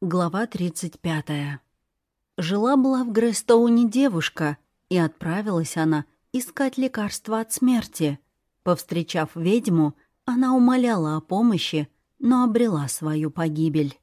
Глава 35. Жила-была в Грестоуне девушка, и отправилась она искать лекарства от смерти. Повстречав ведьму, она умоляла о помощи, но обрела свою погибель.